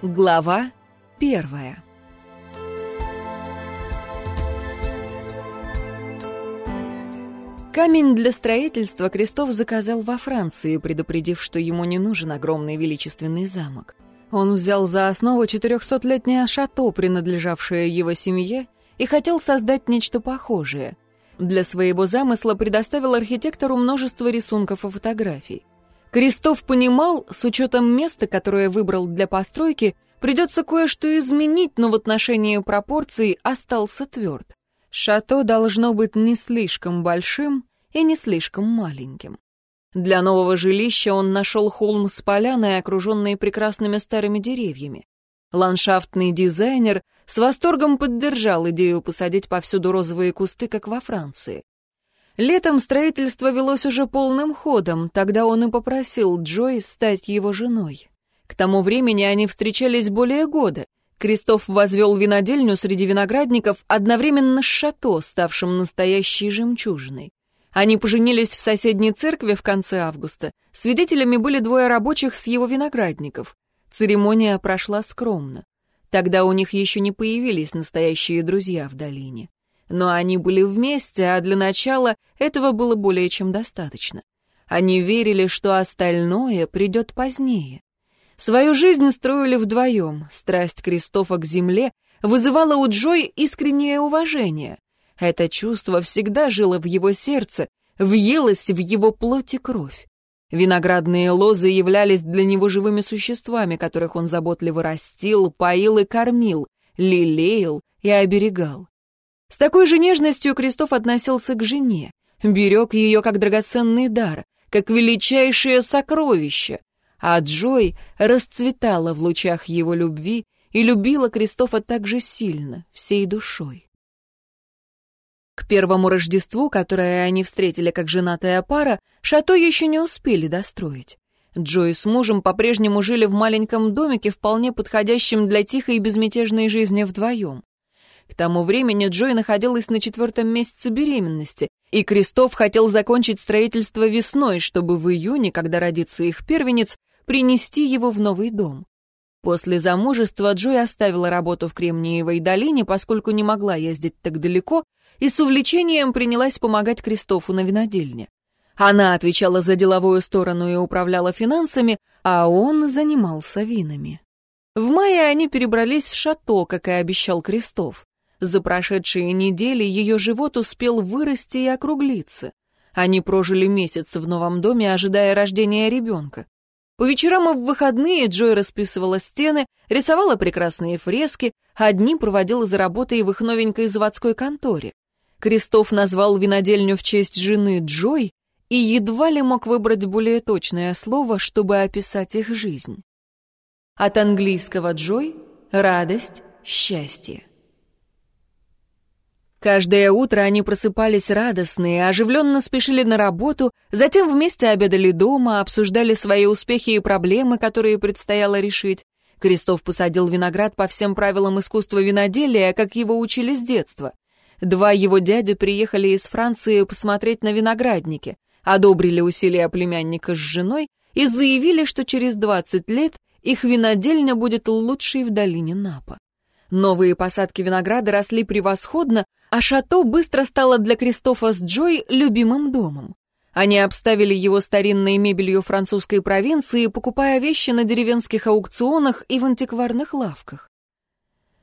Глава первая. Камень для строительства Крестов заказал во Франции, предупредив, что ему не нужен огромный величественный замок. Он взял за основу четырехсотлетнее шато, принадлежавшее его семье, и хотел создать нечто похожее. Для своего замысла предоставил архитектору множество рисунков и фотографий. Крестов понимал, с учетом места, которое выбрал для постройки, придется кое-что изменить, но в отношении пропорций остался тверд. Шато должно быть не слишком большим и не слишком маленьким. Для нового жилища он нашел холм с поляной, окруженной прекрасными старыми деревьями. Ландшафтный дизайнер с восторгом поддержал идею посадить повсюду розовые кусты, как во Франции. Летом строительство велось уже полным ходом, тогда он и попросил Джой стать его женой. К тому времени они встречались более года. Крестов возвел винодельню среди виноградников одновременно с шато, ставшим настоящей жемчужиной. Они поженились в соседней церкви в конце августа. Свидетелями были двое рабочих с его виноградников. Церемония прошла скромно. Тогда у них еще не появились настоящие друзья в долине. Но они были вместе, а для начала этого было более чем достаточно. Они верили, что остальное придет позднее. Свою жизнь строили вдвоем. Страсть Кристофа к земле вызывала у Джой искреннее уважение. Это чувство всегда жило в его сердце, въелось в его плоть и кровь. Виноградные лозы являлись для него живыми существами, которых он заботливо растил, поил и кормил, лелеял и оберегал. С такой же нежностью Крестов относился к жене, берег ее как драгоценный дар, как величайшее сокровище, а Джой расцветала в лучах его любви и любила Кристофа так же сильно, всей душой. К первому Рождеству, которое они встретили как женатая пара, шато еще не успели достроить. Джой с мужем по-прежнему жили в маленьком домике, вполне подходящем для тихой и безмятежной жизни вдвоем. К тому времени Джой находилась на четвертом месяце беременности, и Крестов хотел закончить строительство весной, чтобы в июне, когда родится их первенец, принести его в новый дом. После замужества Джой оставила работу в Кремниевой долине, поскольку не могла ездить так далеко, и с увлечением принялась помогать Кристофу на винодельне. Она отвечала за деловую сторону и управляла финансами, а он занимался винами. В мае они перебрались в шато, как и обещал Крестов. За прошедшие недели ее живот успел вырасти и округлиться. Они прожили месяц в новом доме, ожидая рождения ребенка. По вечерам и в выходные Джой расписывала стены, рисовала прекрасные фрески, а дни проводила за работой в их новенькой заводской конторе. Крестов назвал винодельню в честь жены Джой и едва ли мог выбрать более точное слово, чтобы описать их жизнь. От английского «джой» — радость, счастье. Каждое утро они просыпались радостные, оживленно спешили на работу, затем вместе обедали дома, обсуждали свои успехи и проблемы, которые предстояло решить. Крестов посадил виноград по всем правилам искусства виноделия, как его учили с детства. Два его дяди приехали из Франции посмотреть на виноградники, одобрили усилия племянника с женой и заявили, что через 20 лет их винодельня будет лучшей в долине Напа. Новые посадки винограда росли превосходно, а шато быстро стало для Кристофа с Джой любимым домом. Они обставили его старинной мебелью французской провинции, покупая вещи на деревенских аукционах и в антикварных лавках.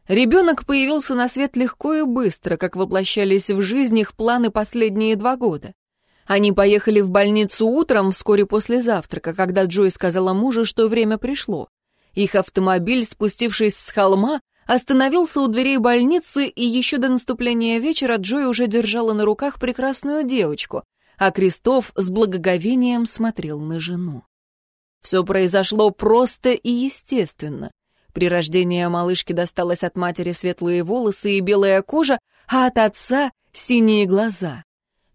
Ребенок появился на свет легко и быстро, как воплощались в жизнь их планы последние два года. Они поехали в больницу утром, вскоре после завтрака, когда Джой сказала мужу, что время пришло. Их автомобиль, спустившись с холма, остановился у дверей больницы, и еще до наступления вечера Джой уже держала на руках прекрасную девочку, а Крестов с благоговением смотрел на жену. Все произошло просто и естественно. При рождении малышки досталось от матери светлые волосы и белая кожа, а от отца — синие глаза.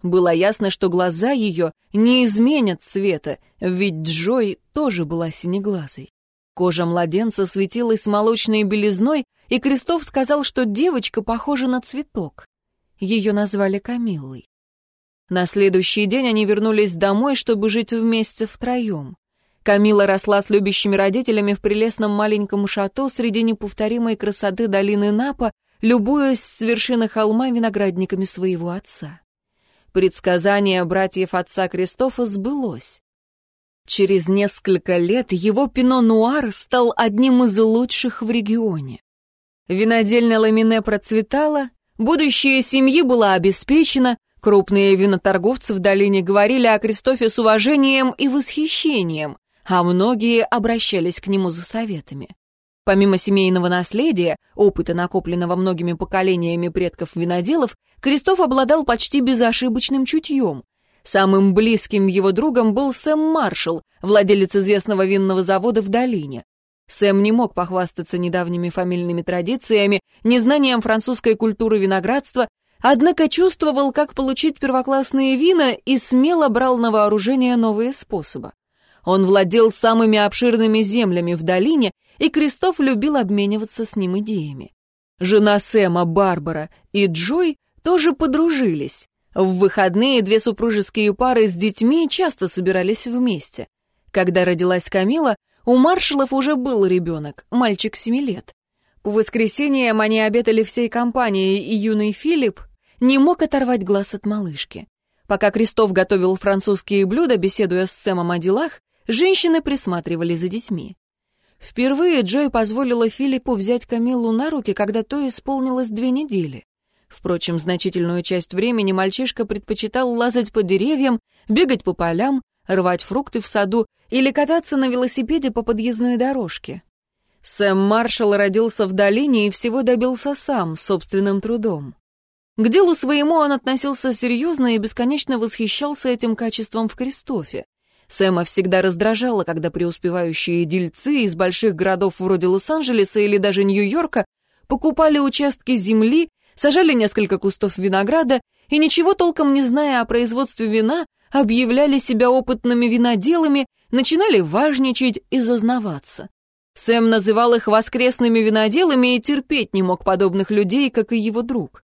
Было ясно, что глаза ее не изменят цвета, ведь Джой тоже была синеглазой. Кожа младенца светилась молочной белизной, и Крестов сказал, что девочка похожа на цветок. Ее назвали Камиллой. На следующий день они вернулись домой, чтобы жить вместе втроем. Камила росла с любящими родителями в прелестном маленьком шато среди неповторимой красоты долины Напа, любуясь с вершины холма виноградниками своего отца. Предсказание братьев отца Кристофа сбылось. Через несколько лет его пино-нуар стал одним из лучших в регионе. Винодельня Ламине процветала, будущее семьи было обеспечено, крупные виноторговцы в долине говорили о Кристофе с уважением и восхищением, а многие обращались к нему за советами. Помимо семейного наследия, опыта, накопленного многими поколениями предков-виноделов, Крестов обладал почти безошибочным чутьем. Самым близким его другом был Сэм Маршалл, владелец известного винного завода в долине. Сэм не мог похвастаться недавними фамильными традициями, незнанием французской культуры виноградства, однако чувствовал, как получить первоклассные вина и смело брал на вооружение новые способы. Он владел самыми обширными землями в долине, и Кристоф любил обмениваться с ним идеями. Жена Сэма, Барбара и Джой тоже подружились. В выходные две супружеские пары с детьми часто собирались вместе. Когда родилась Камила, у маршалов уже был ребенок, мальчик семи лет. По воскресеньям они обедали всей компанией, и юный Филипп не мог оторвать глаз от малышки. Пока Крестов готовил французские блюда, беседуя с Сэмом о делах, женщины присматривали за детьми. Впервые Джой позволила Филиппу взять Камилу на руки, когда то исполнилось две недели. Впрочем, значительную часть времени мальчишка предпочитал лазать по деревьям, бегать по полям, рвать фрукты в саду или кататься на велосипеде по подъездной дорожке. Сэм Маршалл родился в долине и всего добился сам, собственным трудом. К делу своему он относился серьезно и бесконечно восхищался этим качеством в Кристофе. Сэма всегда раздражало, когда преуспевающие дельцы из больших городов вроде Лос-Анджелеса или даже Нью-Йорка покупали участки земли, сажали несколько кустов винограда и, ничего толком не зная о производстве вина, объявляли себя опытными виноделами, начинали важничать и зазнаваться. Сэм называл их воскресными виноделами и терпеть не мог подобных людей, как и его друг.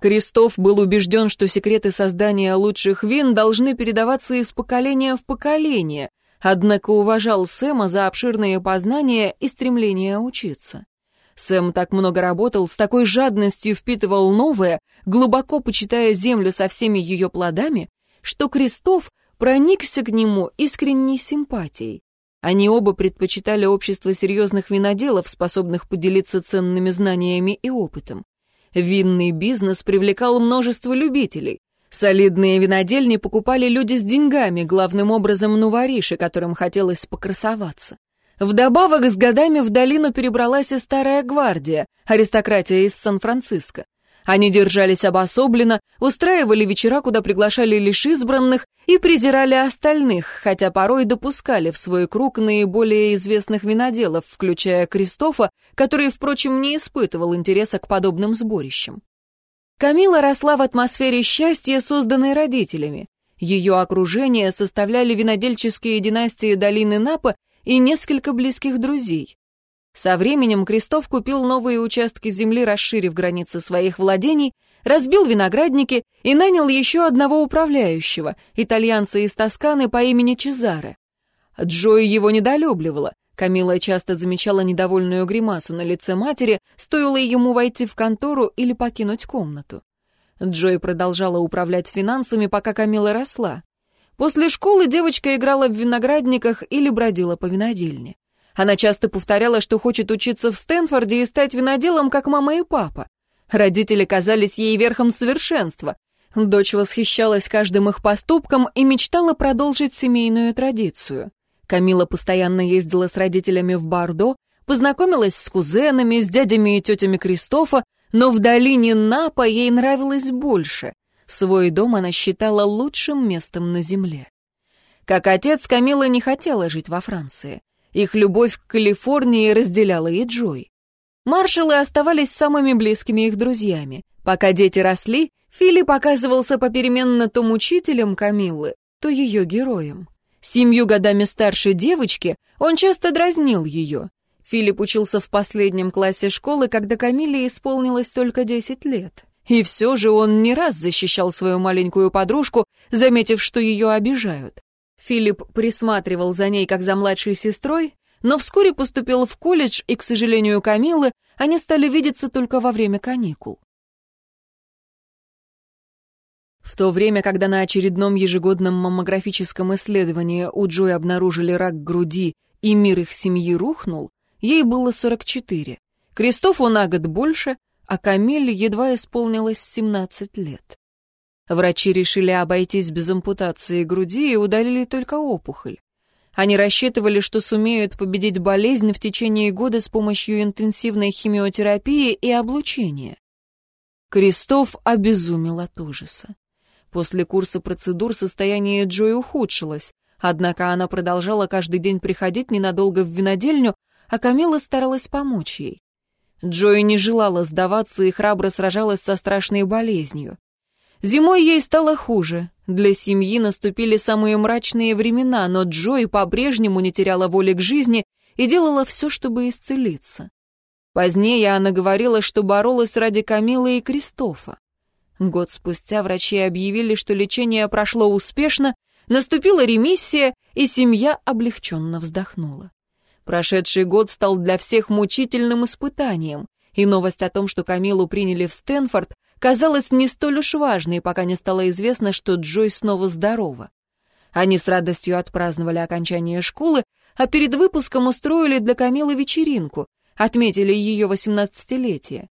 Крестов был убежден, что секреты создания лучших вин должны передаваться из поколения в поколение, однако уважал Сэма за обширные познания и стремление учиться. Сэм так много работал, с такой жадностью впитывал новое, глубоко почитая землю со всеми ее плодами, что Крестов проникся к нему искренней симпатией. Они оба предпочитали общество серьезных виноделов, способных поделиться ценными знаниями и опытом. Винный бизнес привлекал множество любителей. Солидные винодельни покупали люди с деньгами, главным образом нувориши, которым хотелось покрасоваться. Вдобавок с годами в долину перебралась и старая гвардия, аристократия из Сан-Франциско. Они держались обособленно, устраивали вечера, куда приглашали лишь избранных, и презирали остальных, хотя порой допускали в свой круг наиболее известных виноделов, включая Кристофа, который, впрочем, не испытывал интереса к подобным сборищам. Камила росла в атмосфере счастья, созданной родителями. Ее окружение составляли винодельческие династии долины Напа и несколько близких друзей. Со временем Крестов купил новые участки земли, расширив границы своих владений, разбил виноградники и нанял еще одного управляющего, итальянца из Тосканы по имени Чезаре. Джой его недолюбливала. Камила часто замечала недовольную гримасу на лице матери, стоило ему войти в контору или покинуть комнату. Джой продолжала управлять финансами, пока Камила росла. После школы девочка играла в виноградниках или бродила по винодельне. Она часто повторяла, что хочет учиться в Стэнфорде и стать виноделом, как мама и папа. Родители казались ей верхом совершенства. Дочь восхищалась каждым их поступком и мечтала продолжить семейную традицию. Камила постоянно ездила с родителями в Бардо, познакомилась с кузенами, с дядями и тетями Кристофа, но в долине Напа ей нравилось больше. Свой дом она считала лучшим местом на земле. Как отец, Камила не хотела жить во Франции. Их любовь к Калифорнии разделяла и Джой. Маршалы оставались самыми близкими их друзьями. Пока дети росли, Филипп оказывался попеременно то мучителем Камиллы, то ее героем. Семью годами старше девочки он часто дразнил ее. Филипп учился в последнем классе школы, когда Камиле исполнилось только 10 лет. И все же он не раз защищал свою маленькую подружку, заметив, что ее обижают. Филипп присматривал за ней как за младшей сестрой, но вскоре поступил в колледж, и, к сожалению, Камилы, они стали видеться только во время каникул. В то время, когда на очередном ежегодном маммографическом исследовании у Джой обнаружили рак груди и мир их семьи рухнул, ей было 44. Кристофу на год больше, а Камиле едва исполнилось 17 лет. Врачи решили обойтись без ампутации груди и удалили только опухоль. Они рассчитывали, что сумеют победить болезнь в течение года с помощью интенсивной химиотерапии и облучения. Крестов обезумел от ужаса. После курса процедур состояние Джой ухудшилось, однако она продолжала каждый день приходить ненадолго в винодельню, а Камила старалась помочь ей. Джой не желала сдаваться и храбро сражалась со страшной болезнью. Зимой ей стало хуже. Для семьи наступили самые мрачные времена, но Джой по-прежнему не теряла воли к жизни и делала все, чтобы исцелиться. Позднее она говорила, что боролась ради Камилы и Кристофа. Год спустя врачи объявили, что лечение прошло успешно, наступила ремиссия, и семья облегченно вздохнула. Прошедший год стал для всех мучительным испытанием, и новость о том, что Камилу приняли в Стэнфорд, казалась не столь уж важной, пока не стало известно, что Джой снова здорова. Они с радостью отпраздновали окончание школы, а перед выпуском устроили для Камилы вечеринку, отметили ее восемнадцатилетие.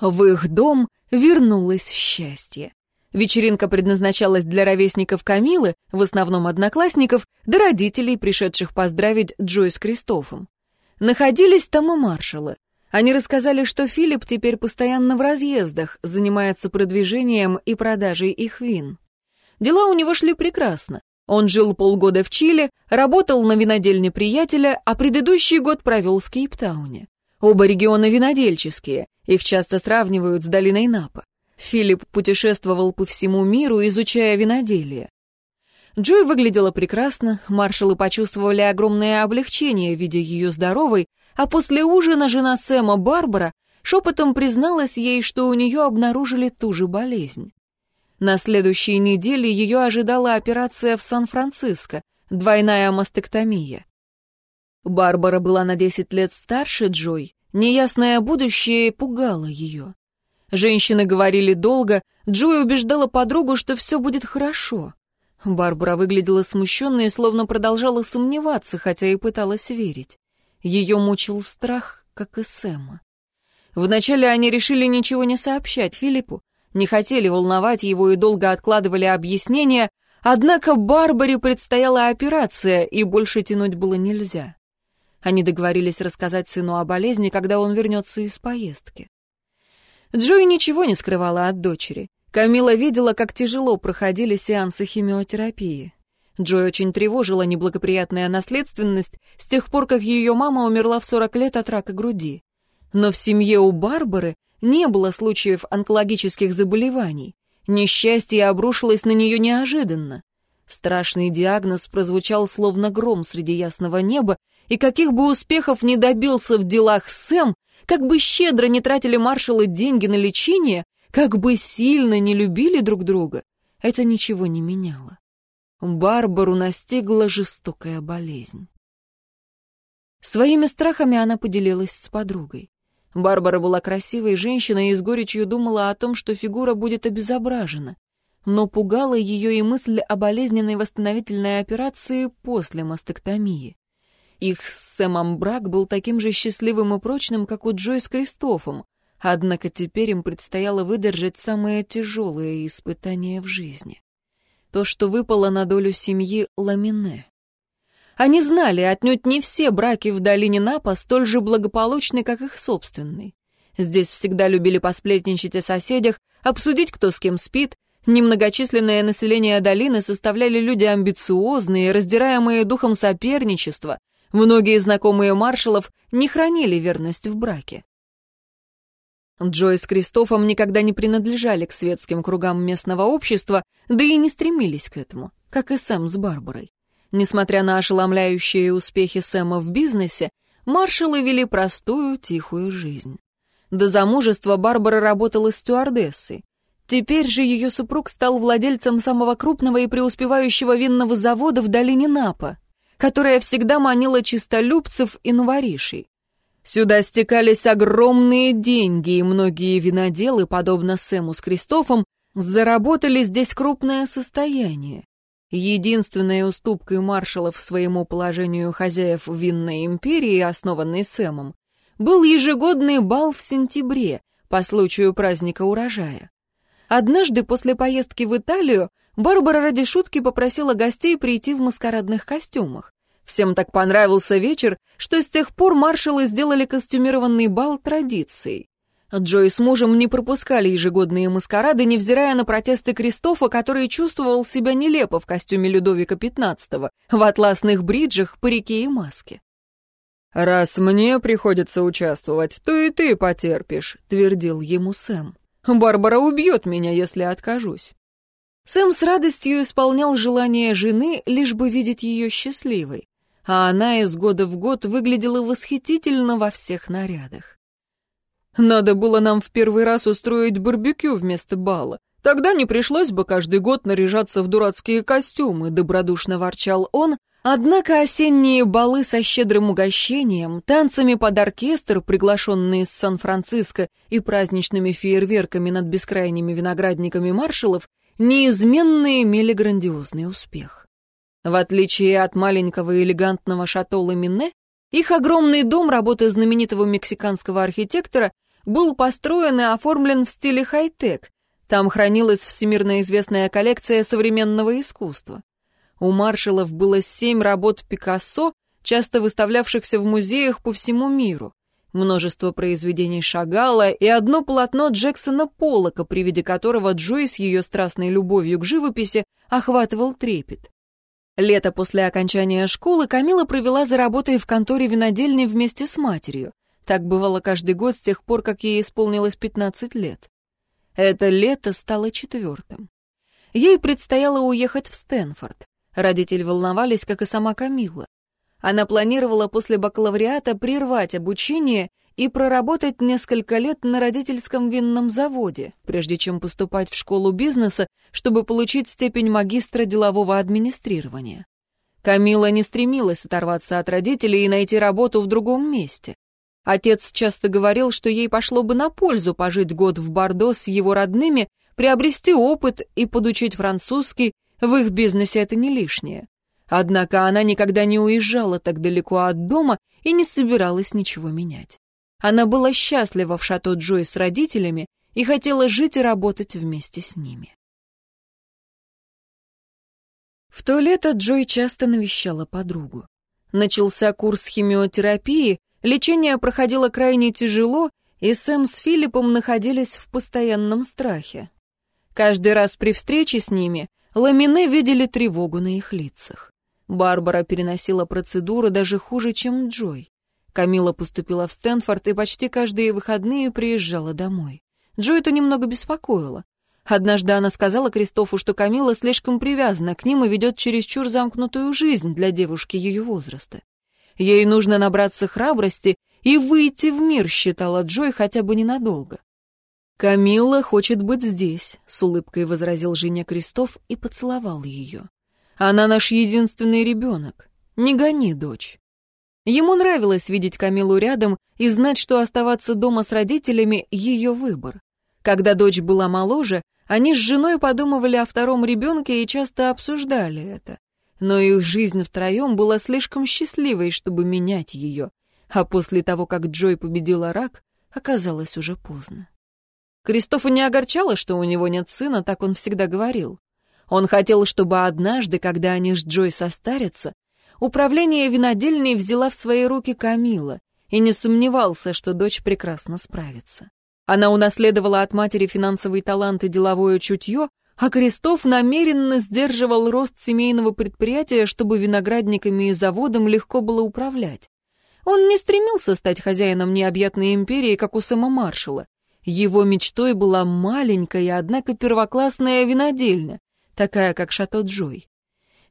В их дом вернулось счастье. Вечеринка предназначалась для ровесников Камилы, в основном одноклассников, да родителей, пришедших поздравить Джой с Кристофом. Находились там и маршалы. Они рассказали, что Филипп теперь постоянно в разъездах, занимается продвижением и продажей их вин. Дела у него шли прекрасно. Он жил полгода в Чили, работал на винодельне приятеля, а предыдущий год провел в Кейптауне. Оба региона винодельческие, их часто сравнивают с долиной Напа. Филипп путешествовал по всему миру, изучая виноделие. Джой выглядела прекрасно, маршалы почувствовали огромное облегчение, видя ее здоровой, а после ужина жена Сэма Барбара шепотом призналась ей, что у нее обнаружили ту же болезнь. На следующей неделе ее ожидала операция в Сан-Франциско, двойная мастектомия. Барбара была на 10 лет старше Джой, неясное будущее пугало ее. Женщины говорили долго, Джой убеждала подругу, что все будет хорошо. Барбара выглядела смущенной, словно продолжала сомневаться, хотя и пыталась верить. Ее мучил страх, как и Сэма. Вначале они решили ничего не сообщать Филиппу, не хотели волновать его и долго откладывали объяснения, однако Барбаре предстояла операция, и больше тянуть было нельзя. Они договорились рассказать сыну о болезни, когда он вернется из поездки. Джой ничего не скрывала от дочери. Камила видела, как тяжело проходили сеансы химиотерапии. Джой очень тревожила неблагоприятная наследственность с тех пор, как ее мама умерла в 40 лет от рака груди. Но в семье у Барбары не было случаев онкологических заболеваний. Несчастье обрушилось на нее неожиданно. Страшный диагноз прозвучал словно гром среди ясного неба, и каких бы успехов не добился в делах Сэм, как бы щедро не тратили маршалы деньги на лечение, как бы сильно не любили друг друга, это ничего не меняло. Барбару настигла жестокая болезнь. Своими страхами она поделилась с подругой. Барбара была красивой женщиной и с горечью думала о том, что фигура будет обезображена. Но пугала ее и мысль о болезненной восстановительной операции после мастектомии. Их с Сэмом брак был таким же счастливым и прочным, как у Джой с Кристофом, однако теперь им предстояло выдержать самые тяжелые испытания в жизни то, что выпало на долю семьи Ламине. Они знали, отнюдь не все браки в долине Напа столь же благополучны, как их собственный. Здесь всегда любили посплетничать о соседях, обсудить, кто с кем спит. Немногочисленное население долины составляли люди амбициозные, раздираемые духом соперничества. Многие знакомые маршалов не хранили верность в браке. Джой с Кристофом никогда не принадлежали к светским кругам местного общества, да и не стремились к этому, как и Сэм с Барбарой. Несмотря на ошеломляющие успехи Сэма в бизнесе, маршалы вели простую, тихую жизнь. До замужества Барбара работала стюардессой. Теперь же ее супруг стал владельцем самого крупного и преуспевающего винного завода в долине Напа, которая всегда манила чистолюбцев и новоришей. Сюда стекались огромные деньги, и многие виноделы, подобно Сэму с Кристофом, заработали здесь крупное состояние. Единственной уступкой маршалов своему положению хозяев винной империи, основанной Сэмом, был ежегодный бал в сентябре по случаю праздника урожая. Однажды после поездки в Италию Барбара ради шутки попросила гостей прийти в маскарадных костюмах. Всем так понравился вечер, что с тех пор маршалы сделали костюмированный бал традицией. Джой с мужем не пропускали ежегодные маскарады, невзирая на протесты Кристофа, который чувствовал себя нелепо в костюме Людовика XV, в атласных бриджах, парике и маске. «Раз мне приходится участвовать, то и ты потерпишь», — твердил ему Сэм. Барбара убьет меня, если откажусь. Сэм с радостью исполнял желание жены, лишь бы видеть ее счастливой, а она из года в год выглядела восхитительно во всех нарядах. «Надо было нам в первый раз устроить барбекю вместо бала. Тогда не пришлось бы каждый год наряжаться в дурацкие костюмы», — добродушно ворчал он, Однако осенние балы со щедрым угощением, танцами под оркестр, приглашенные из Сан-Франциско и праздничными фейерверками над бескрайними виноградниками маршалов, неизменно имели грандиозный успех. В отличие от маленького элегантного шато Ламине, их огромный дом работы знаменитого мексиканского архитектора был построен и оформлен в стиле хай-тек. Там хранилась всемирно известная коллекция современного искусства. У маршалов было семь работ Пикассо, часто выставлявшихся в музеях по всему миру. Множество произведений Шагала и одно полотно Джексона Поллока, при виде которого Джой ее страстной любовью к живописи охватывал трепет. Лето после окончания школы Камила провела за работой в конторе винодельни вместе с матерью. Так бывало каждый год с тех пор, как ей исполнилось 15 лет. Это лето стало четвертым. Ей предстояло уехать в Стэнфорд. Родители волновались, как и сама Камилла. Она планировала после бакалавриата прервать обучение и проработать несколько лет на родительском винном заводе, прежде чем поступать в школу бизнеса, чтобы получить степень магистра делового администрирования. Камила не стремилась оторваться от родителей и найти работу в другом месте. Отец часто говорил, что ей пошло бы на пользу пожить год в Бордо с его родными, приобрести опыт и подучить французский, в их бизнесе это не лишнее. Однако она никогда не уезжала так далеко от дома и не собиралась ничего менять. Она была счастлива в шато Джой с родителями и хотела жить и работать вместе с ними. В то лето Джой часто навещала подругу. Начался курс химиотерапии, лечение проходило крайне тяжело, и Сэм с Филиппом находились в постоянном страхе. Каждый раз при встрече с ними Ламине видели тревогу на их лицах. Барбара переносила процедуры даже хуже, чем Джой. Камила поступила в Стэнфорд и почти каждые выходные приезжала домой. Джой это немного беспокоило. Однажды она сказала Кристофу, что Камила слишком привязана к ним и ведет чересчур замкнутую жизнь для девушки ее возраста. Ей нужно набраться храбрости и выйти в мир, считала Джой хотя бы ненадолго. «Камилла хочет быть здесь», — с улыбкой возразил Женя Крестов и поцеловал ее. «Она наш единственный ребенок. Не гони, дочь». Ему нравилось видеть Камилу рядом и знать, что оставаться дома с родителями — ее выбор. Когда дочь была моложе, они с женой подумывали о втором ребенке и часто обсуждали это. Но их жизнь втроем была слишком счастливой, чтобы менять ее, а после того, как Джой победила рак, оказалось уже поздно. Кристофа не огорчало, что у него нет сына, так он всегда говорил. Он хотел, чтобы однажды, когда они с Джой состарятся, управление винодельней взяла в свои руки Камила и не сомневался, что дочь прекрасно справится. Она унаследовала от матери финансовый талант и деловое чутье, а Крестов намеренно сдерживал рост семейного предприятия, чтобы виноградниками и заводом легко было управлять. Он не стремился стать хозяином необъятной империи, как у Сэма Маршала. Его мечтой была маленькая, однако первоклассная винодельня, такая как Шато Джой.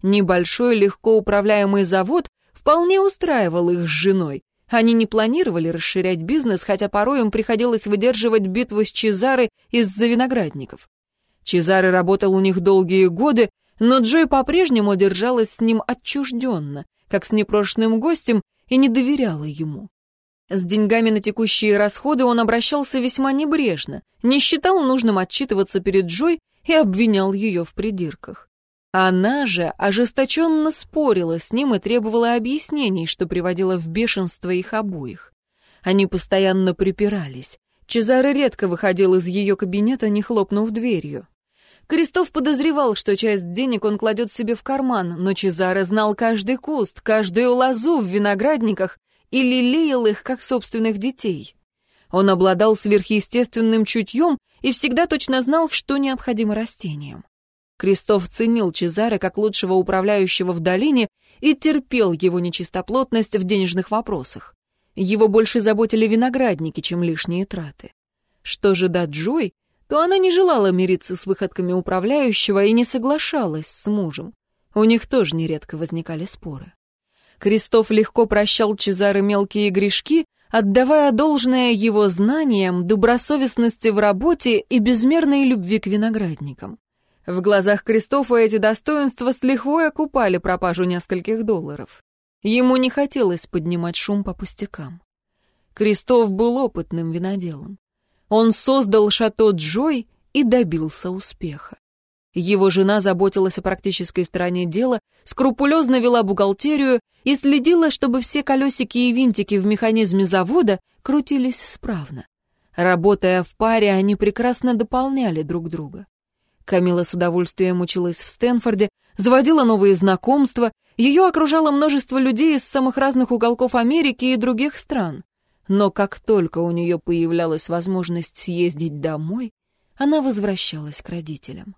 Небольшой, легко управляемый завод вполне устраивал их с женой. Они не планировали расширять бизнес, хотя порой им приходилось выдерживать битву с Чезары из-за виноградников. Чезаре работал у них долгие годы, но Джой по-прежнему держалась с ним отчужденно, как с непрошенным гостем, и не доверяла ему. С деньгами на текущие расходы он обращался весьма небрежно, не считал нужным отчитываться перед Джой и обвинял ее в придирках. Она же ожесточенно спорила с ним и требовала объяснений, что приводило в бешенство их обоих. Они постоянно припирались. Чезаре редко выходил из ее кабинета, не хлопнув дверью. Крестов подозревал, что часть денег он кладет себе в карман, но Чезаре знал каждый куст, каждую лозу в виноградниках и лелеял их, как собственных детей. Он обладал сверхъестественным чутьем и всегда точно знал, что необходимо растениям. Крестов ценил Чезаре как лучшего управляющего в долине и терпел его нечистоплотность в денежных вопросах. Его больше заботили виноградники, чем лишние траты. Что же до Джой, то она не желала мириться с выходками управляющего и не соглашалась с мужем. У них тоже нередко возникали споры. Крестов легко прощал Чезаре мелкие грешки, отдавая должное его знаниям, добросовестности в работе и безмерной любви к виноградникам. В глазах Кристофа эти достоинства с лихвой окупали пропажу нескольких долларов. Ему не хотелось поднимать шум по пустякам. Кристоф был опытным виноделом. Он создал шато Джой и добился успеха. Его жена заботилась о практической стороне дела, скрупулезно вела бухгалтерию и следила, чтобы все колесики и винтики в механизме завода крутились справно. Работая в паре, они прекрасно дополняли друг друга. Камила с удовольствием училась в Стэнфорде, заводила новые знакомства, ее окружало множество людей из самых разных уголков Америки и других стран. Но как только у нее появлялась возможность съездить домой, она возвращалась к родителям.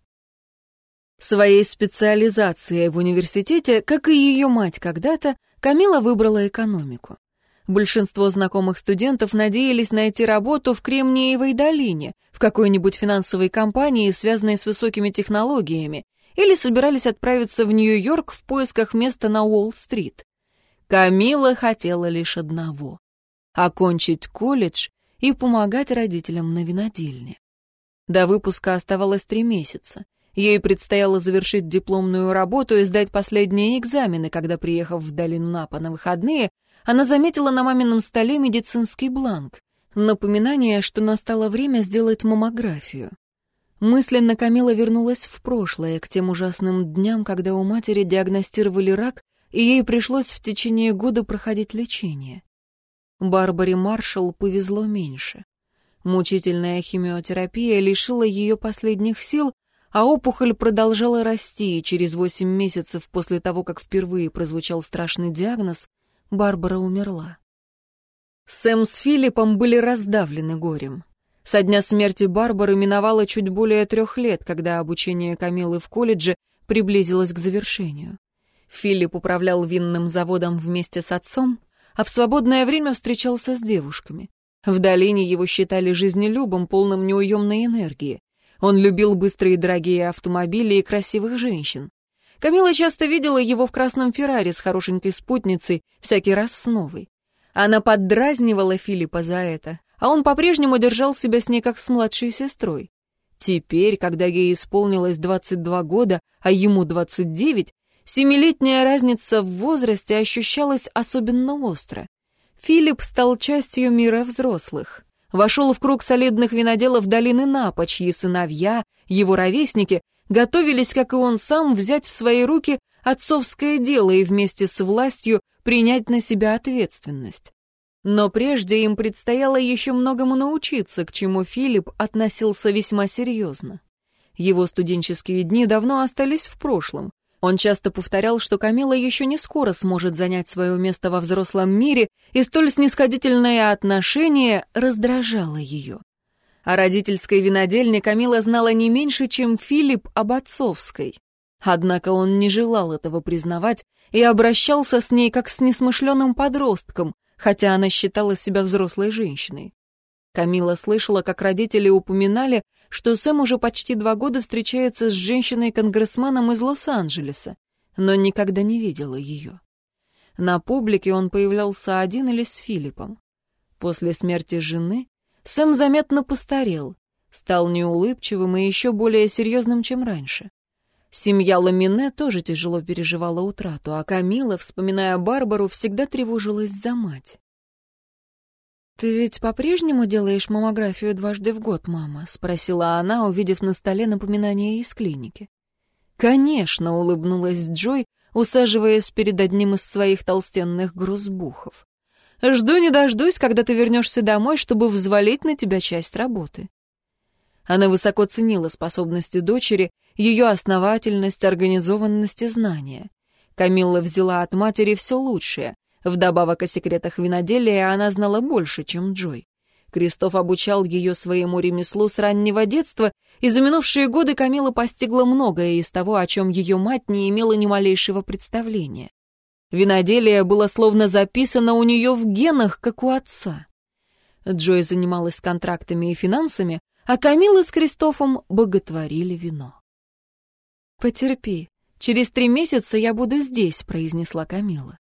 Своей специализацией в университете, как и ее мать когда-то, Камила выбрала экономику. Большинство знакомых студентов надеялись найти работу в Кремниевой долине, в какой-нибудь финансовой компании, связанной с высокими технологиями, или собирались отправиться в Нью-Йорк в поисках места на Уолл-стрит. Камила хотела лишь одного — окончить колледж и помогать родителям на винодельне. До выпуска оставалось три месяца. Ей предстояло завершить дипломную работу и сдать последние экзамены, когда, приехав в долину Напа на выходные, она заметила на мамином столе медицинский бланк. Напоминание, что настало время сделать маммографию. Мысленно Камила вернулась в прошлое, к тем ужасным дням, когда у матери диагностировали рак, и ей пришлось в течение года проходить лечение. Барбаре Маршалл повезло меньше. Мучительная химиотерапия лишила ее последних сил, а опухоль продолжала расти, и через восемь месяцев после того, как впервые прозвучал страшный диагноз, Барбара умерла. Сэм с Филиппом были раздавлены горем. Со дня смерти Барбары миновало чуть более трех лет, когда обучение Камилы в колледже приблизилось к завершению. Филипп управлял винным заводом вместе с отцом, а в свободное время встречался с девушками. В долине его считали жизнелюбом, полным неуемной энергии. Он любил быстрые дорогие автомобили и красивых женщин. Камила часто видела его в красном Феррари с хорошенькой спутницей, всякий раз с новой. Она поддразнивала Филиппа за это, а он по-прежнему держал себя с ней как с младшей сестрой. Теперь, когда ей исполнилось 22 года, а ему 29, семилетняя разница в возрасте ощущалась особенно остро. Филипп стал частью мира взрослых. Вошел в круг солидных виноделов долины Напа, чьи сыновья, его ровесники, готовились, как и он сам, взять в свои руки отцовское дело и вместе с властью принять на себя ответственность. Но прежде им предстояло еще многому научиться, к чему Филипп относился весьма серьезно. Его студенческие дни давно остались в прошлом. Он часто повторял, что Камила еще не скоро сможет занять свое место во взрослом мире, и столь снисходительное отношение раздражало ее. О родительской винодельне Камила знала не меньше, чем Филипп об отцовской. Однако он не желал этого признавать и обращался с ней как с несмышленым подростком, хотя она считала себя взрослой женщиной. Камила слышала, как родители упоминали, что Сэм уже почти два года встречается с женщиной-конгрессменом из Лос-Анджелеса, но никогда не видела ее. На публике он появлялся один или с Филиппом. После смерти жены Сэм заметно постарел. стал неулыбчивым и еще более серьезным, чем раньше. Семья Ламине тоже тяжело переживала утрату, а Камила, вспоминая Барбару, всегда тревожилась за мать. «Ты ведь по-прежнему делаешь маммографию дважды в год, мама?» — спросила она, увидев на столе напоминание из клиники. «Конечно», — улыбнулась Джой, усаживаясь перед одним из своих толстенных грузбухов. «Жду не дождусь, когда ты вернешься домой, чтобы взвалить на тебя часть работы». Она высоко ценила способности дочери, ее основательность, организованность и знания. Камилла взяла от матери все лучшее. Вдобавок о секретах виноделия она знала больше, чем Джой. Кристоф обучал ее своему ремеслу с раннего детства, и за минувшие годы Камила постигла многое из того, о чем ее мать не имела ни малейшего представления. Виноделие было словно записано у нее в генах, как у отца. Джой занималась контрактами и финансами, а Камила с Кристофом боготворили вино. «Потерпи, через три месяца я буду здесь», — произнесла Камила.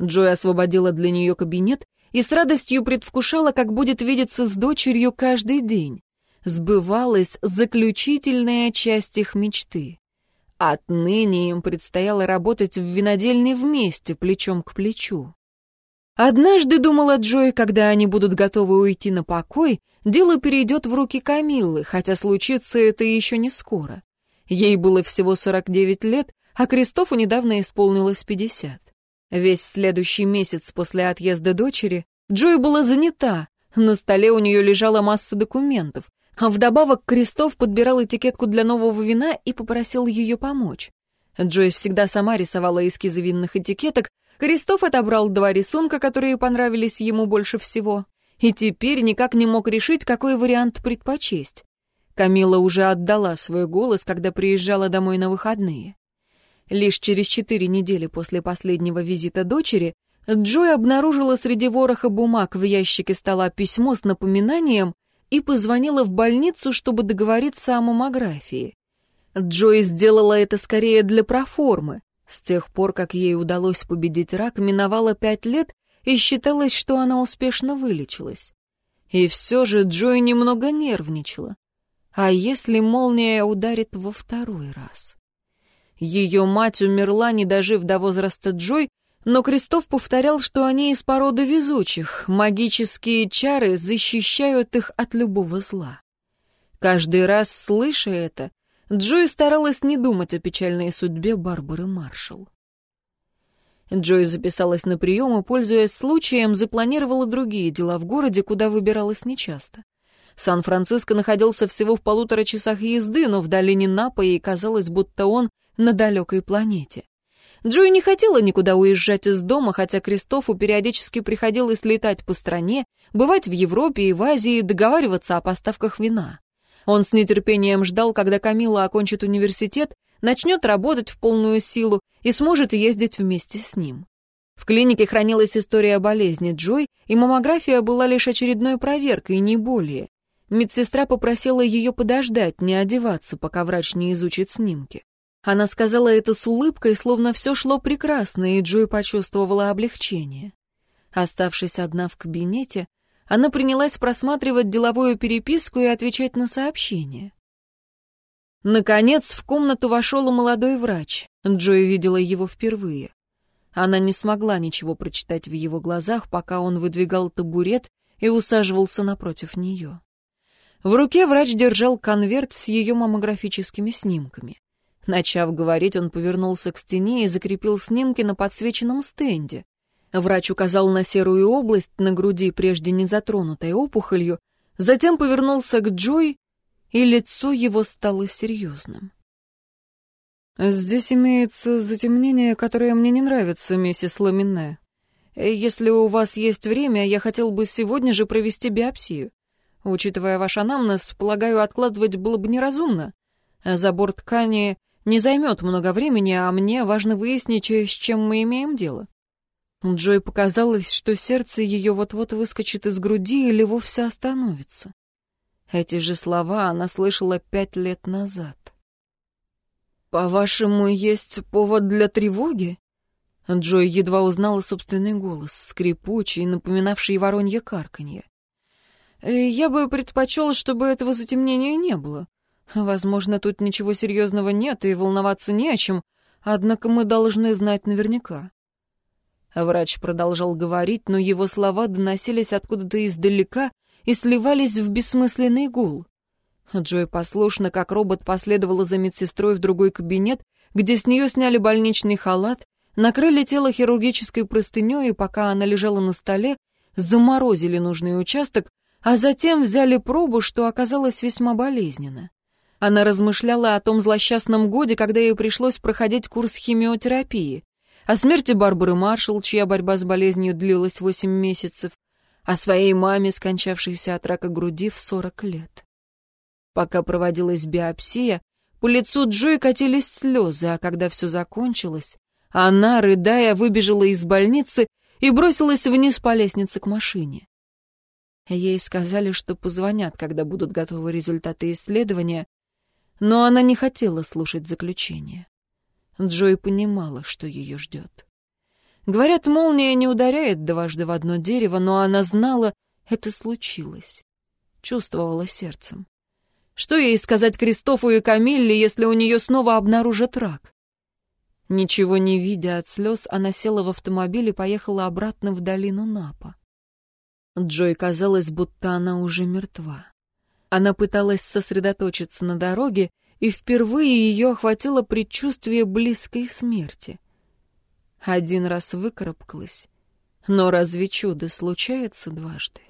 Джой освободила для нее кабинет и с радостью предвкушала, как будет видеться с дочерью каждый день. Сбывалась заключительная часть их мечты. Отныне им предстояло работать в винодельне вместе, плечом к плечу. Однажды, думала Джой, когда они будут готовы уйти на покой, дело перейдет в руки Камиллы, хотя случится это еще не скоро. Ей было всего 49 лет, а Кристофу недавно исполнилось 50. Весь следующий месяц после отъезда дочери Джой была занята, на столе у нее лежала масса документов, а вдобавок Кристоф подбирал этикетку для нового вина и попросил ее помочь. Джойс всегда сама рисовала эскизы винных этикеток, Кристоф отобрал два рисунка, которые понравились ему больше всего, и теперь никак не мог решить, какой вариант предпочесть. Камила уже отдала свой голос, когда приезжала домой на выходные. Лишь через четыре недели после последнего визита дочери Джой обнаружила среди вороха бумаг в ящике стола письмо с напоминанием и позвонила в больницу, чтобы договориться о маммографии. Джой сделала это скорее для проформы. С тех пор, как ей удалось победить рак, миновало пять лет, и считалось, что она успешно вылечилась. И все же Джой немного нервничала. А если молния ударит во второй раз? Ее мать умерла, не дожив до возраста Джой, но Крестов повторял, что они из породы везучих, магические чары защищают их от любого зла. Каждый раз, слыша это, Джой старалась не думать о печальной судьбе Барбары Маршалл. Джой записалась на прием и, пользуясь случаем, запланировала другие дела в городе, куда выбиралась нечасто. Сан-Франциско находился всего в полутора часах езды, но в долине Напа ей казалось, будто он на далекой планете. Джой не хотела никуда уезжать из дома, хотя Кристофу периодически приходилось летать по стране, бывать в Европе и в Азии, договариваться о поставках вина. Он с нетерпением ждал, когда Камила окончит университет, начнет работать в полную силу и сможет ездить вместе с ним. В клинике хранилась история болезни Джой, и маммография была лишь очередной проверкой, не более. Медсестра попросила ее подождать, не одеваться, пока врач не изучит снимки. Она сказала это с улыбкой, словно все шло прекрасно, и Джой почувствовала облегчение. Оставшись одна в кабинете, она принялась просматривать деловую переписку и отвечать на сообщения. Наконец, в комнату вошел молодой врач. Джой видела его впервые. Она не смогла ничего прочитать в его глазах, пока он выдвигал табурет и усаживался напротив нее. В руке врач держал конверт с ее маммографическими снимками. Начав говорить, он повернулся к стене и закрепил снимки на подсвеченном стенде. Врач указал на серую область на груди, прежде не затронутой опухолью, затем повернулся к Джой, и лицо его стало серьезным. «Здесь имеется затемнение, которое мне не нравится, миссис Ламине. Если у вас есть время, я хотел бы сегодня же провести биопсию. Учитывая ваш анамнез, полагаю, откладывать было бы неразумно. Забор ткани не займет много времени, а мне важно выяснить, с чем мы имеем дело. Джой показалось, что сердце ее вот-вот выскочит из груди или вовсе остановится. Эти же слова она слышала пять лет назад. «По-вашему, есть повод для тревоги?» Джой едва узнала собственный голос, скрипучий, напоминавший воронье карканье. Э, «Я бы предпочел, чтобы этого затемнения не было. Возможно, тут ничего серьезного нет и волноваться не о чем, однако мы должны знать наверняка». Врач продолжал говорить, но его слова доносились откуда-то издалека и сливались в бессмысленный гул. Джой послушно, как робот, последовала за медсестрой в другой кабинет, где с нее сняли больничный халат, накрыли тело хирургической простыней, и пока она лежала на столе, заморозили нужный участок, а затем взяли пробу, что оказалось весьма болезненно. Она размышляла о том злосчастном годе, когда ей пришлось проходить курс химиотерапии, о смерти Барбары Маршалл, чья борьба с болезнью длилась восемь месяцев, о своей маме, скончавшейся от рака груди в сорок лет. Пока проводилась биопсия, по лицу Джой катились слезы, а когда все закончилось, она, рыдая, выбежала из больницы и бросилась вниз по лестнице к машине. Ей сказали, что позвонят, когда будут готовы результаты исследования, но она не хотела слушать заключение. Джой понимала, что ее ждет. Говорят, молния не ударяет дважды в одно дерево, но она знала, это случилось. Чувствовала сердцем. Что ей сказать Кристофу и Камилле, если у нее снова обнаружат рак? Ничего не видя от слез, она села в автомобиль и поехала обратно в долину Напа. Джой казалось, будто она уже мертва. Она пыталась сосредоточиться на дороге, и впервые ее охватило предчувствие близкой смерти. Один раз выкарабкалась, но разве чудо случается дважды?